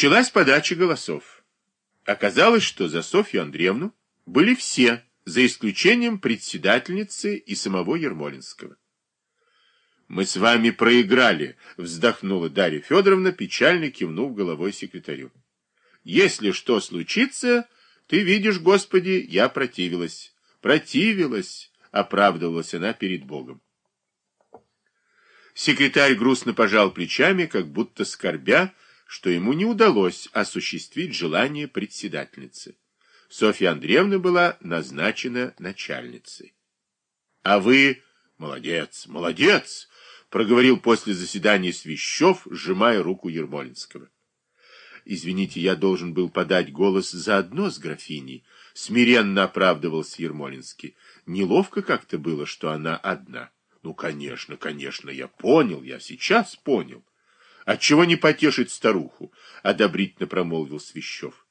Началась подача голосов. Оказалось, что за Софью Андреевну были все, за исключением председательницы и самого Ермолинского. «Мы с вами проиграли», — вздохнула Дарья Федоровна, печально кивнув головой секретарю. «Если что случится, ты видишь, Господи, я противилась». «Противилась», — оправдывалась она перед Богом. Секретарь грустно пожал плечами, как будто скорбя, что ему не удалось осуществить желание председательницы. Софья Андреевна была назначена начальницей. — А вы... Молодец, молодец! — проговорил после заседания Свящев, сжимая руку Ермолинского. — Извините, я должен был подать голос заодно с графиней, — смиренно оправдывался Ермолинский. Неловко как-то было, что она одна. — Ну, конечно, конечно, я понял, я сейчас понял. — Отчего не потешить старуху? — одобрительно промолвил Свящев.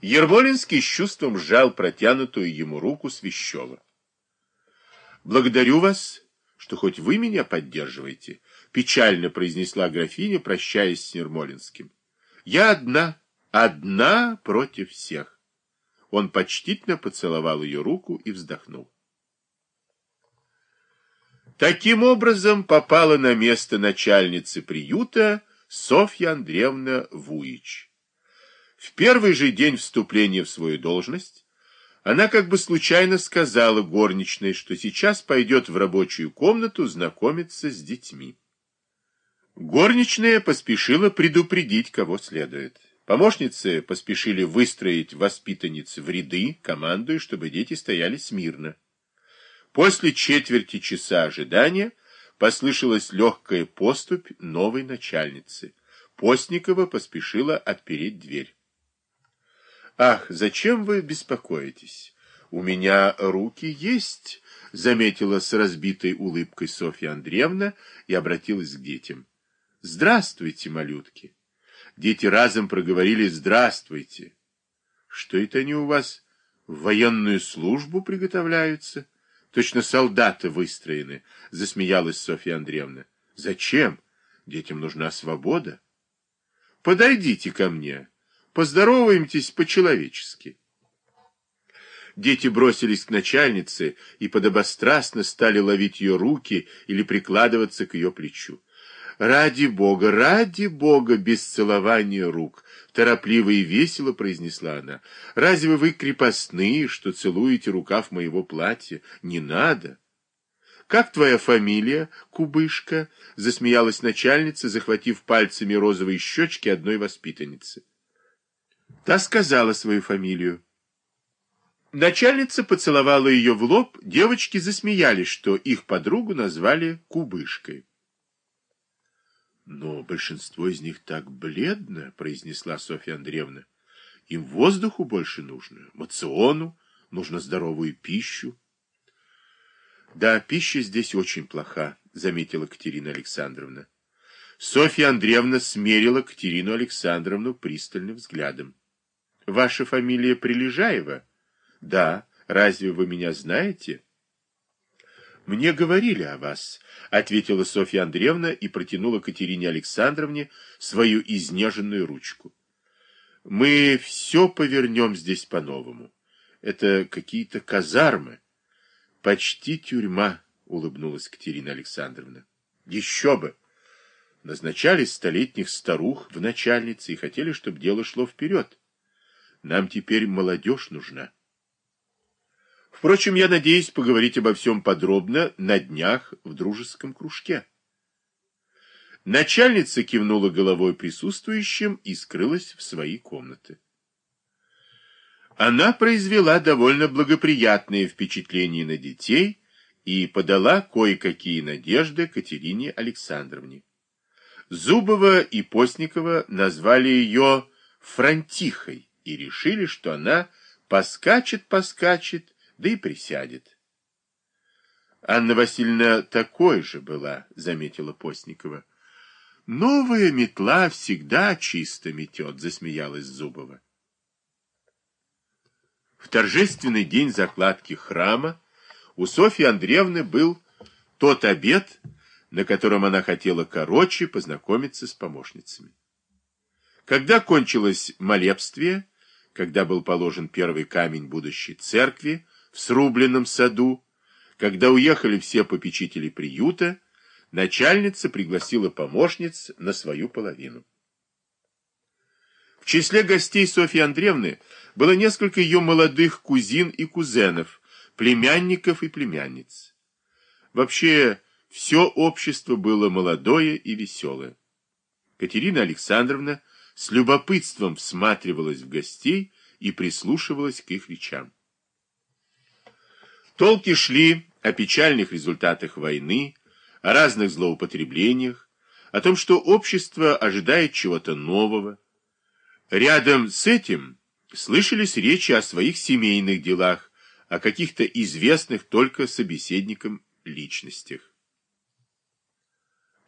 Ермолинский с чувством сжал протянутую ему руку Свящева. «Благодарю вас, что хоть вы меня поддерживаете», — печально произнесла графиня, прощаясь с Ермолинским. «Я одна, одна против всех». Он почтительно поцеловал ее руку и вздохнул. Таким образом попала на место начальницы приюта Софья Андреевна Вуич. В первый же день вступления в свою должность она как бы случайно сказала горничной, что сейчас пойдет в рабочую комнату знакомиться с детьми. Горничная поспешила предупредить, кого следует. Помощницы поспешили выстроить воспитанниц в ряды, командуя, чтобы дети стояли смирно. После четверти часа ожидания послышалась легкая поступь новой начальницы. Постникова поспешила отпереть дверь. Ах, зачем вы беспокоитесь? У меня руки есть, заметила с разбитой улыбкой Софья Андреевна и обратилась к детям. Здравствуйте, малютки. Дети разом проговорили «Здравствуйте». Что это они у вас в военную службу приготовляются? Точно солдаты выстроены, засмеялась Софья Андреевна. Зачем? Детям нужна свобода. Подойдите ко мне. Поздороваемтесь по-человечески. Дети бросились к начальнице и подобострастно стали ловить ее руки или прикладываться к ее плечу. «Ради Бога, ради Бога, без целования рук!» Торопливо и весело произнесла она. «Разве вы крепостные, что целуете рукав моего платья? Не надо!» «Как твоя фамилия, Кубышка?» — засмеялась начальница, захватив пальцами розовые щечки одной воспитанницы. Та сказала свою фамилию. Начальница поцеловала ее в лоб, девочки засмеялись, что их подругу назвали Кубышкой. «Но большинство из них так бледно», — произнесла Софья Андреевна. «Им воздуху больше нужно, мациону, нужно здоровую пищу». «Да, пища здесь очень плоха», — заметила Катерина Александровна. Софья Андреевна смерила Катерину Александровну пристальным взглядом. Ваша фамилия Прилежаева? Да. Разве вы меня знаете? Мне говорили о вас, ответила Софья Андреевна и протянула Катерине Александровне свою изнеженную ручку. Мы все повернем здесь по-новому. Это какие-то казармы. Почти тюрьма, улыбнулась Катерина Александровна. Еще бы! Назначали столетних старух в начальнице и хотели, чтобы дело шло вперед. Нам теперь молодежь нужна. Впрочем, я надеюсь поговорить обо всем подробно на днях в дружеском кружке. Начальница кивнула головой присутствующим и скрылась в свои комнаты. Она произвела довольно благоприятное впечатление на детей и подала кое-какие надежды Катерине Александровне. Зубова и Постникова назвали ее Франтихой и решили, что она поскачет-поскачет, да и присядет. Анна Васильевна такой же была, заметила Постникова. Новая метла всегда чисто метет, засмеялась Зубова. В торжественный день закладки храма у Софьи Андреевны был тот обед, на котором она хотела короче познакомиться с помощницами. Когда кончилось молебствие, когда был положен первый камень будущей церкви в срубленном саду, когда уехали все попечители приюта, начальница пригласила помощниц на свою половину. В числе гостей Софьи Андреевны было несколько ее молодых кузин и кузенов, племянников и племянниц. Вообще, все общество было молодое и веселое. Катерина Александровна с любопытством всматривалась в гостей и прислушивалась к их речам. Толки шли о печальных результатах войны, о разных злоупотреблениях, о том, что общество ожидает чего-то нового. Рядом с этим слышались речи о своих семейных делах, о каких-то известных только собеседникам личностях.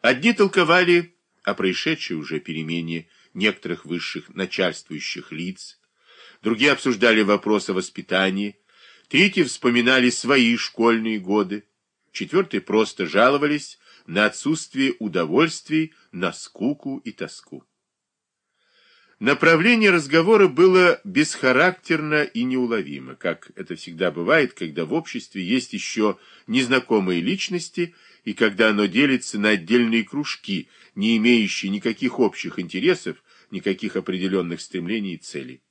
Одни толковали о происшедшей уже перемене некоторых высших начальствующих лиц, другие обсуждали вопрос о воспитании, третьи вспоминали свои школьные годы, четвертые просто жаловались на отсутствие удовольствий, на скуку и тоску. Направление разговора было бесхарактерно и неуловимо, как это всегда бывает, когда в обществе есть еще незнакомые личности и когда оно делится на отдельные кружки, не имеющие никаких общих интересов, никаких определенных стремлений и целей.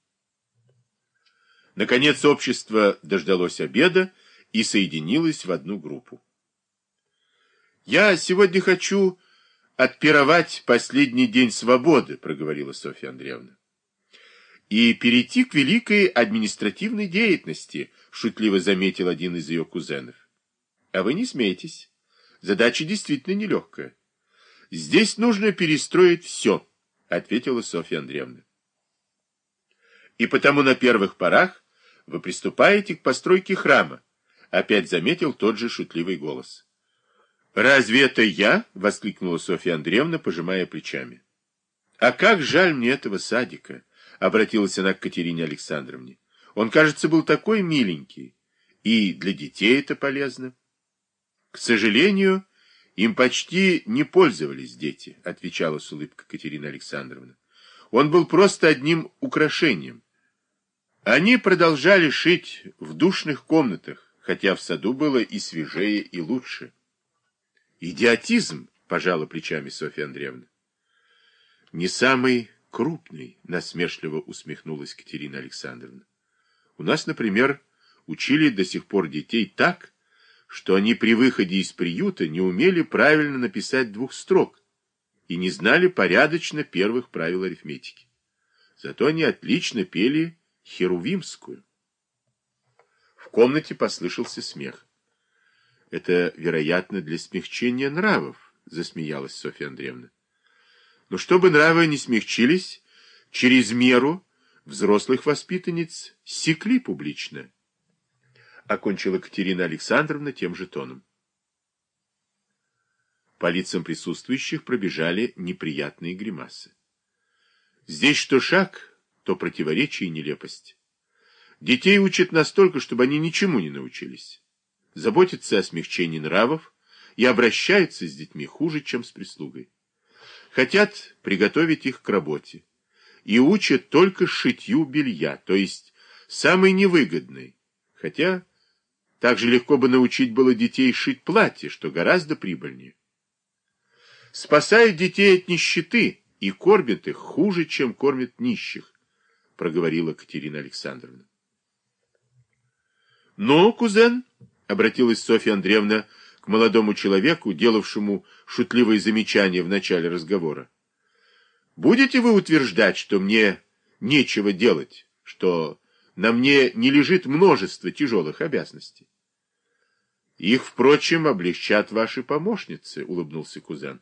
Наконец общество дождалось обеда и соединилось в одну группу. «Я сегодня хочу отпировать последний день свободы», — проговорила Софья Андреевна. «И перейти к великой административной деятельности», — шутливо заметил один из ее кузенов. «А вы не смейтесь. Задача действительно нелегкая. Здесь нужно перестроить все», — ответила Софья Андреевна. «И потому на первых порах вы приступаете к постройке храма», — опять заметил тот же шутливый голос. «Разве это я?» — воскликнула Софья Андреевна, пожимая плечами. «А как жаль мне этого садика!» — обратилась она к Катерине Александровне. «Он, кажется, был такой миленький. И для детей это полезно». «К сожалению, им почти не пользовались дети», — отвечала с улыбкой Катерина Александровна. «Он был просто одним украшением. Они продолжали шить в душных комнатах, хотя в саду было и свежее, и лучше». Идиотизм, пожала плечами Софья Андреевна. Не самый крупный, насмешливо усмехнулась Катерина Александровна. У нас, например, учили до сих пор детей так, что они при выходе из приюта не умели правильно написать двух строк и не знали порядочно первых правил арифметики. Зато они отлично пели херувимскую. В комнате послышался смех. Это, вероятно, для смягчения нравов, засмеялась Софья Андреевна. Но чтобы нравы не смягчились, через меру взрослых воспитанниц секли публично. Окончила Катерина Александровна тем же тоном. По лицам присутствующих пробежали неприятные гримасы. Здесь что шаг, то противоречие и нелепость. Детей учат настолько, чтобы они ничему не научились заботятся о смягчении нравов и обращаются с детьми хуже, чем с прислугой. Хотят приготовить их к работе и учат только шитью белья, то есть самый невыгодный, хотя так же легко бы научить было детей шить платье, что гораздо прибыльнее. Спасают детей от нищеты и кормят их хуже, чем кормят нищих, проговорила Катерина Александровна. Ну, кузен, — обратилась Софья Андреевна к молодому человеку, делавшему шутливые замечания в начале разговора. «Будете вы утверждать, что мне нечего делать, что на мне не лежит множество тяжелых обязанностей?» «Их, впрочем, облегчат ваши помощницы», — улыбнулся кузен.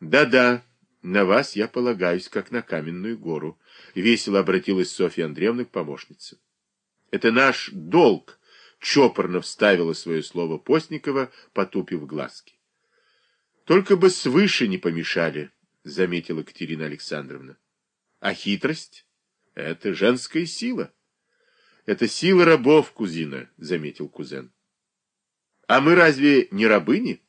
«Да-да, на вас я полагаюсь, как на каменную гору», — весело обратилась Софья Андреевна к помощнице. «Это наш долг» чопорно вставила свое слово Постникова, потупив глазки. Только бы свыше не помешали, заметила Катерина Александровна. А хитрость — это женская сила. Это сила рабов, кузина, заметил кузен. А мы разве не рабыни?